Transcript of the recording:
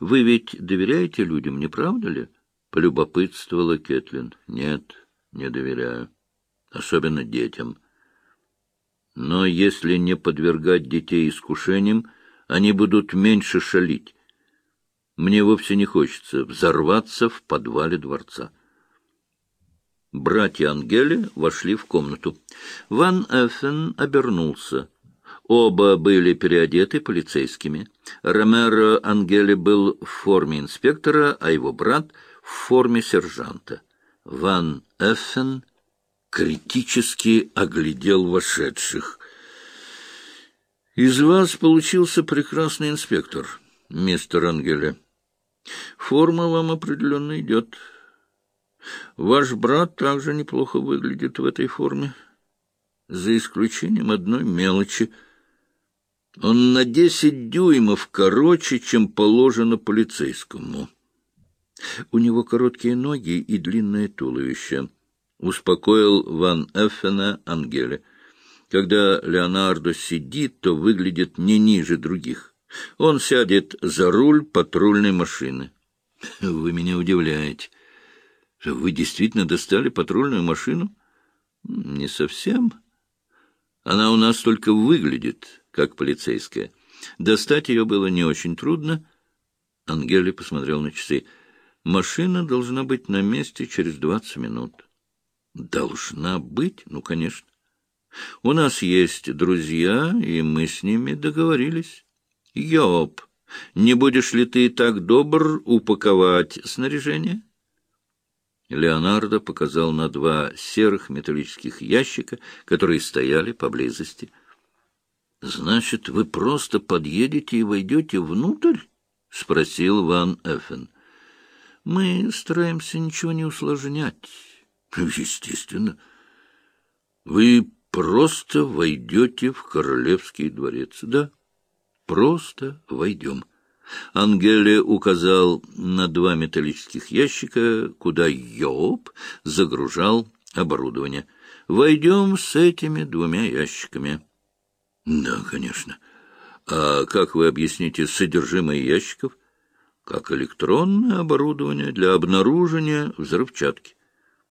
Вы ведь доверяете людям, не правда ли? — полюбопытствовала Кэтлин. — Нет, не доверяю. Особенно детям. Но если не подвергать детей искушениям, они будут меньше шалить. Мне вовсе не хочется взорваться в подвале дворца. Братья Ангели вошли в комнату. Ван Эффен обернулся. Оба были переодеты полицейскими. Ромеро Ангели был в форме инспектора, а его брат — в форме сержанта. Ван Эффен критически оглядел вошедших. «Из вас получился прекрасный инспектор, мистер Ангеле. Форма вам определенно идет». Ваш брат также неплохо выглядит в этой форме, за исключением одной мелочи. Он на десять дюймов короче, чем положено полицейскому. У него короткие ноги и длинное туловище, — успокоил Ван Эффена Ангеле. Когда Леонардо сидит, то выглядит не ниже других. Он сядет за руль патрульной машины. — Вы меня удивляете. Вы действительно достали патрульную машину? Не совсем. Она у нас только выглядит, как полицейская. Достать ее было не очень трудно. Ангели посмотрел на часы. Машина должна быть на месте через двадцать минут. Должна быть? Ну, конечно. У нас есть друзья, и мы с ними договорились. Йоп, не будешь ли ты так добр упаковать снаряжение? Леонардо показал на два серых металлических ящика, которые стояли поблизости. — Значит, вы просто подъедете и войдете внутрь? — спросил Ван Эффен. — Мы стараемся ничего не усложнять. — Естественно. Вы просто войдете в королевский дворец. Да, просто войдем. — Ангеле указал на два металлических ящика, куда Йоп загружал оборудование. «Войдем с этими двумя ящиками». «Да, конечно. А как вы объясните содержимое ящиков?» «Как электронное оборудование для обнаружения взрывчатки».